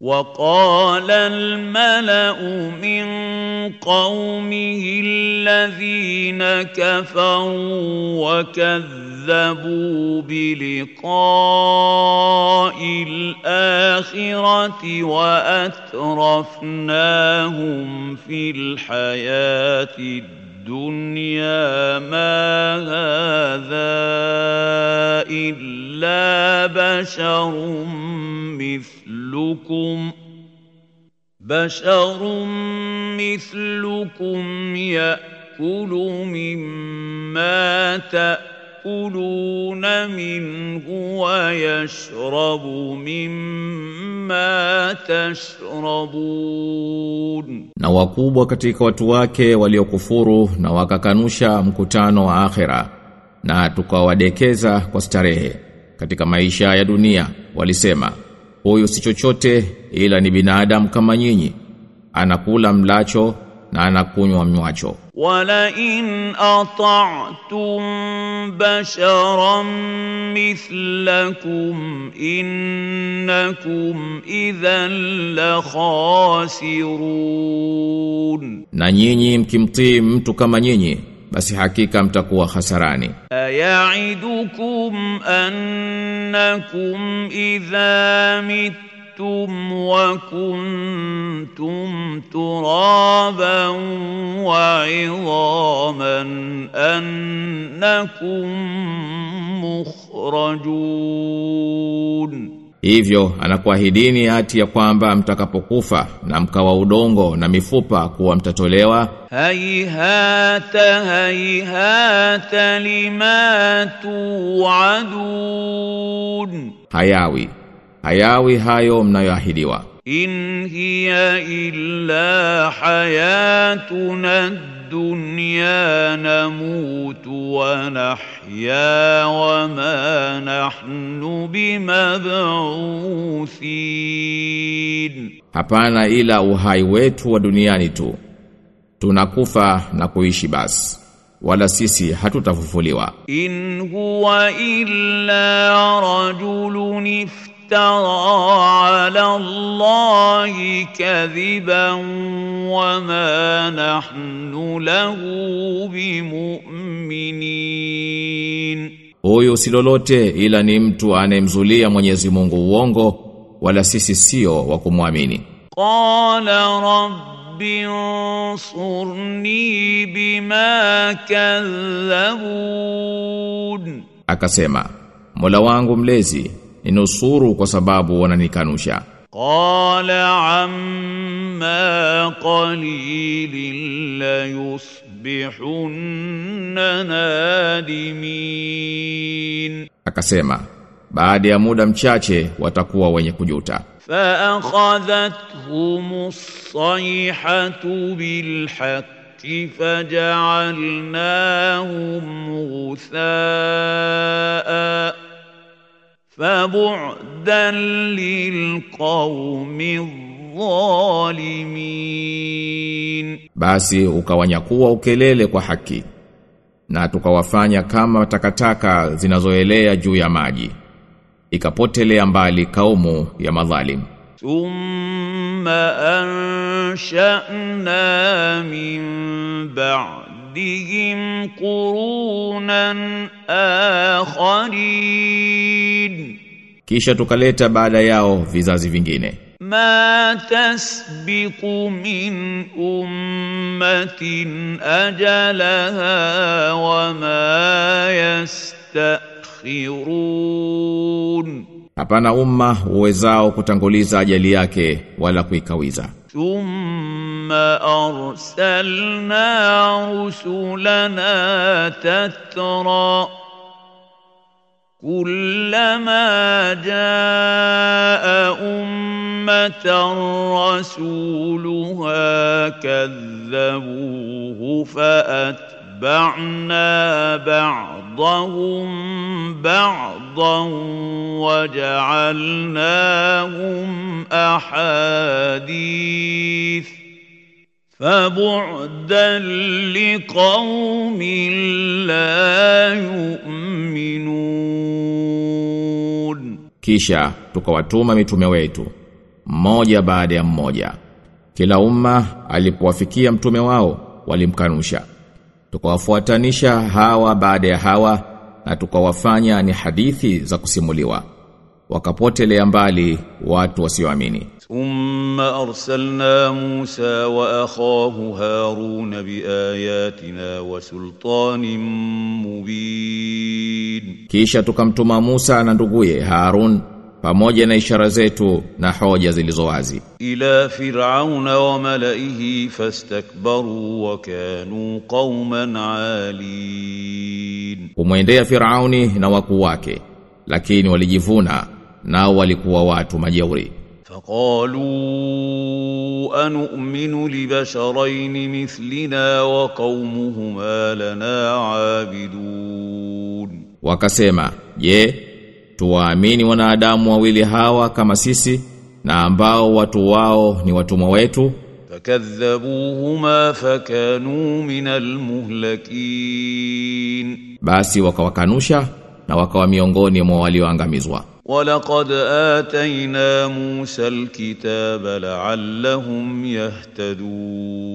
وقال الملأ من قومه الذين كفروا وكذبوا بلقاء الآخرة وأترفناهم في الحياة الدنيا ما هذا إلا بشر بشر مثلكم يأكل مما تأكلون منه ويشرب مما تشربون Na wakubwa katika watu wake waliokufuru na wakakanusha mkutano wa akhera na tukawadekeza kwa starehe katika maisha ya dunia walisema Huyu si chochote ila ni binadamu kama nyinyi. Anakula mlacho na anakunywa mnywacho. Wala in ata'tum basharan mithlakum innakum idhan la khasirun. Na nyinyi mkimtii mtu kama nyinyi basi hakika mtakuwa hasarani أيعدكم أنكم إذا متم وكنتم ترابا وعظاما أنكم مخرجون Hivyo anakuahidini hati ya kwamba mtakapokufa na mkawa udongo na mifupa kuwa mtatolewa. Haihata haihata lima tuadun, hayawi hayawi hayo mnayoahidiwa. In hiya illa hayatuna الدنيا نموت ونحيا وما نحن بمبعوثين hapana ila uhai wetu wa duniani tu tunakufa na kuishi basi wala sisi hatutafufuliwa إن هو إلا رجل افترى على الله كذبا وما نحن له بمؤمنين huyu si lolote ila ni mtu anemzulia Mwenyezi Mungu uongo wala sisi sio wa kumwamini قال رب انصرني بما كذبون akasema Mola wangu mlezi ninusuru kwa sababu wananikanusha قال عما قليل ليصبحن نادمين akasema baada ya muda mchache watakuwa wenye kujuta فأخذتهم الصيحة بالحق فجعلناهم غثاء فبعدا للقوم الظالمين basi ukawanyakuwa ukelele kwa haki na tukawafanya kama takataka zinazoelea juu ya maji ikapotelea mbali kaumu ya madhalim ثم أنشأنا من بعدهم قرونا آخرين kisha tukaleta baada yao vizazi vingine ما تسبق من أمة أجلها وما يستأخرون hapana umma uwezao kutanguliza ajali yake wala kuikawiza ثم أرسلنا رسلنا تترى كلما جاء أمة رسولها كذبوه فأتبعنا بعضهم بعضا وجعلناهم أحاديث فبعدا لقوم لا يؤمنون kisha tukawatuma mitume wetu mmoja baada ya mmoja. Kila umma alipowafikia mtume wao walimkanusha. Tukawafuatanisha hawa baada ya hawa na tukawafanya ni hadithi za kusimuliwa. wakapotelea mbali watu wasioamini. Umma arsalna Musa wa akhahu Harun biayatina wa sultanin mubin, kisha tukamtuma Musa na nduguye Harun pamoja na ishara zetu na hoja zilizo wazi. Ila fir'auna wa malaihi fastakbaru wa kanu qauman alin, kumwendea Firauni na wakuu wake, lakini walijivuna nao walikuwa watu majeuri. فقالوا أنؤمن لبشرين مثلنا وقومهما لنا عابدون Wakasema, "Je, tuwaamini wanadamu wawili hawa kama sisi na ambao watu wao ni watumwa wetu?" فكذبوهما فكانوا من المهلكين Basi wakawakanusha na wakawa miongoni mwa walioangamizwa. ولقد آتينا موسى الكتاب لعلهم يهتدون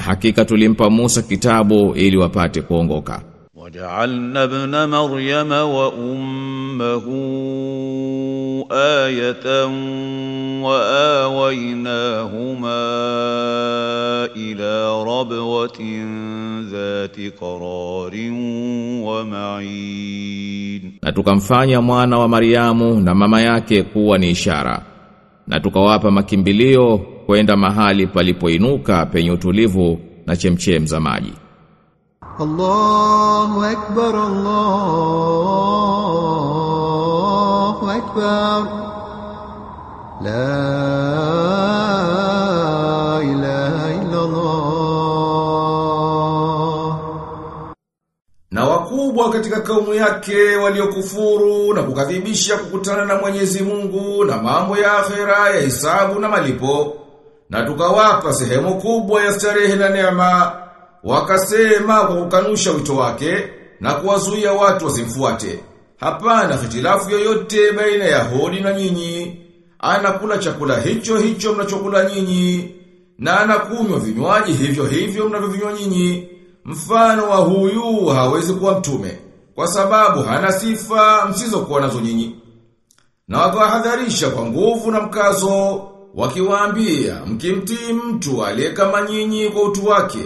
hakika tulimpa Musa kitabu ili wapate kuongoka. وجعلنا ابن مريم وأمه آية وآويناهما إلى ربوة ذات قرار ومعين Na tukamfanya mwana wa Mariamu na mama yake kuwa ni ishara. Na tukawapa makimbilio kwenda mahali palipoinuka penye utulivu na chemchem za maji. الله أكبر الله أكبر لا إله إلا الله Na wakubwa katika kaumu yake waliokufuru na kukadhibisha kukutana na Mwenyezi Mungu na mambo ya akhera ya hisabu na malipo. Na tukawapa sehemu kubwa ya starehe na neema. Wakasema kwa kukanusha wito wake na kuwazuia watu wasimfuate. Hapana hitilafu yoyote baina ya hodi na nyinyi. Anakula chakula hicho hicho mnachokula nyinyi na anakunywa vinywaji hivyo hivyo mnavyovinywa nyinyi. Mfano wa huyu hawezi kuwa mtume kwa sababu hana sifa msizokuwa nazo nyinyi. Na wakawahadharisha kwa nguvu na mkazo wakiwaambia mkimtii mtu aliye kama nyinyi kwa utu wake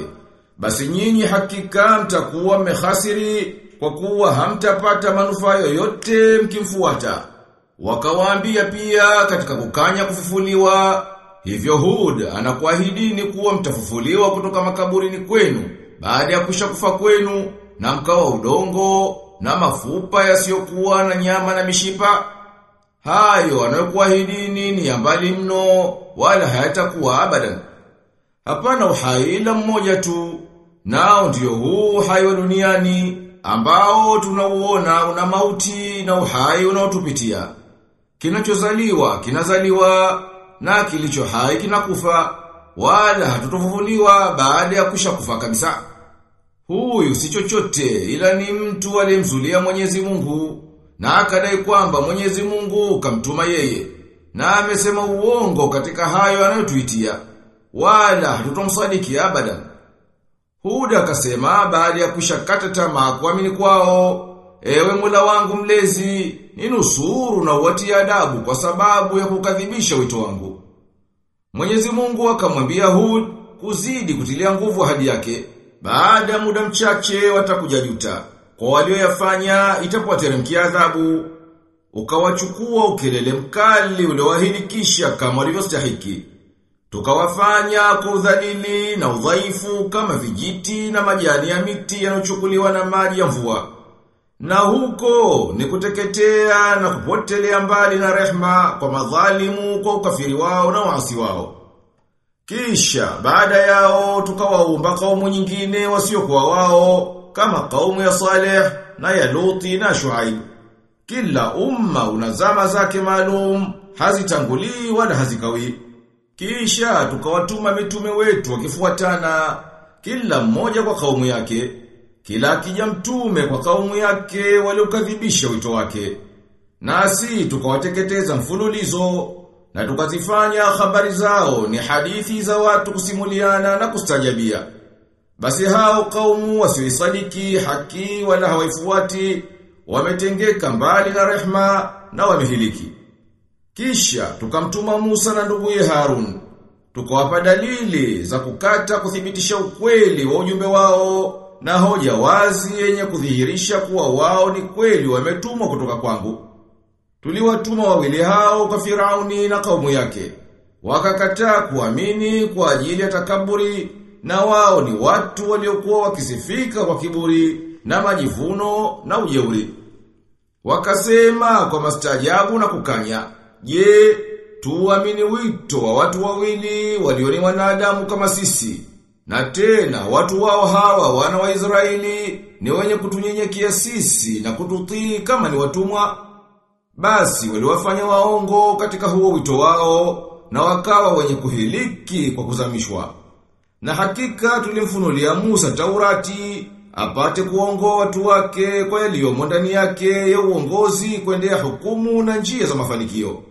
basi nyinyi hakika mtakuwa mehasiri kwa kuwa hamtapata manufaa yoyote mkimfuata. Wakawaambia pia katika kukanya kufufuliwa, hivyo Hud anakuahidini kuwa mtafufuliwa kutoka makaburini kwenu baada ya kusha kufa kwenu na mkawa udongo na mafupa yasiyokuwa na nyama na mishipa. Hayo anayokuahidini ni ya mbali mno wala hayatakuwa abadan. Hapana uhai ila mmoja tu, nao ndio huu uhai wa duniani ambao tunauona una mauti na uhai unaotupitia. Kinachozaliwa kinazaliwa na kilicho hai kinakufa, wala hatutofufuliwa baada ya kusha kufa kabisa. Huyu si chochote ila ni mtu aliyemzulia Mwenyezi Mungu na akadai kwamba Mwenyezi Mungu kamtuma yeye na amesema uongo katika hayo anayotuitia wala hatutomsadiki abadan. Huda akasema baada ya kushakata tamaa kuamini kwao, ewe Mola wangu mlezi, ninusuru na uwatie adabu kwa sababu ya kukadhibisha wito wangu. Mwenyezi Mungu akamwambia Hud kuzidi kutilia nguvu hadi yake. Baada muda mchache watakujajuta. Kwa walioyafanya itapowateremkia adhabu. Ukawachukua ukelele mkali ulioahidi kisha kama walivyostahiki. Tukawafanya kwa udhalili na udhaifu kama vijiti na majani ya miti yanayochukuliwa na maji ya mvua. Na huko ni kuteketea na kupotelea mbali na rehma kwa madhalimu kwa ukafiri wao na waasi wao. Kisha baada yao tukawaumba kaumu nyingine wasiokuwa wao kama kaumu ya Saleh na ya Luti na Shuaib. Kila umma unazama zake maalum, hazitangulii wala hazikawii. Kisha tukawatuma mitume wetu wakifuatana kila mmoja kwa kaumu yake. Kila akija mtume kwa kaumu yake waliokadhibisha wito wake. Nasi tukawateketeza mfululizo na tukazifanya habari zao ni hadithi za watu kusimuliana na kustajabia. Basi hao kaumu wasioisadiki haki wala hawaifuati wametengeka mbali na rehma na wamehiliki. Kisha tukamtuma Musa na ndugu nduguye Harun tukawapa dalili za kukata kuthibitisha ukweli wa ujumbe wao na hoja wazi yenye kudhihirisha kuwa wao ni kweli wametumwa kutoka kwangu. Tuliwatuma wawili hao kwa Firauni na kaumu yake. Wakakataa kuamini kwa ajili ya takaburi na wao ni watu waliokuwa wakisifika kwa kiburi na majivuno na ujeuri. Wakasema kwa mastajabu na kukanya, "Je, tuamini wito wa watu wawili walio ni wanadamu kama sisi?" Na tena watu wao hawa wana wa Israeli ni wenye kutunyenyekea sisi na kututii kama ni watumwa. Basi waliwafanya waongo katika huo wito wao na wakawa wenye kuhiliki kwa kuzamishwa. Na hakika tulimfunulia Musa Taurati apate kuongoa watu wake kwa yaliyomo ndani yake ya uongozi kuendea hukumu na njia za mafanikio.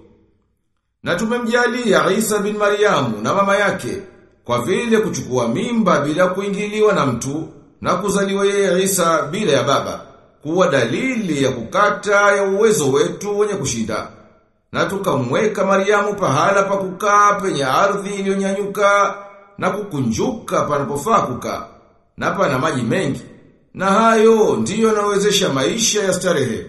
Na tumemjalia Isa bin Mariamu na mama yake kwa vile kuchukua mimba bila kuingiliwa na mtu na kuzaliwa yeye Isa bila ya baba kuwa dalili ya kukata ya uwezo wetu wenye kushinda. Na tukamweka Mariamu pahala pa kukaa penye ardhi iliyonyanyuka na kukunjuka panapofaa kukaa na pana maji mengi. Na hayo ndiyo yanawezesha maisha ya starehe.